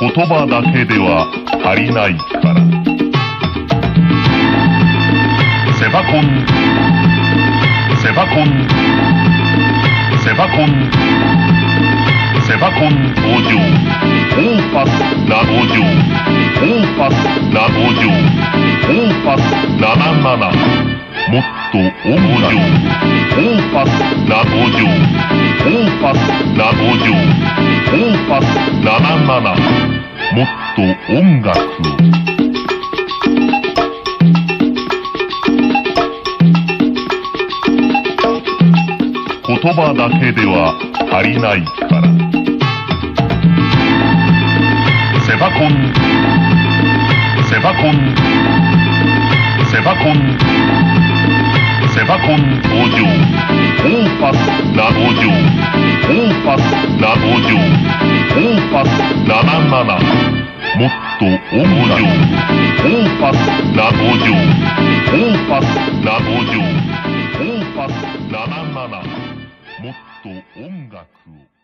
言葉だけでは足りないから。セバコン。セバコン。セバコン。セバコン登場。オーパスな登場。オーパスな登場。オーパス77もっと音楽オーパスな登場。オーパスな登場。オーパス77もっと音楽を。言葉だけでは足りないから。セバコン。セバコン。セバコン。セバコン登場オーパスな登場オーパスな登場ーパス77もっと音楽オーパスな登場オーパスな登場オーパス77もっと音楽を。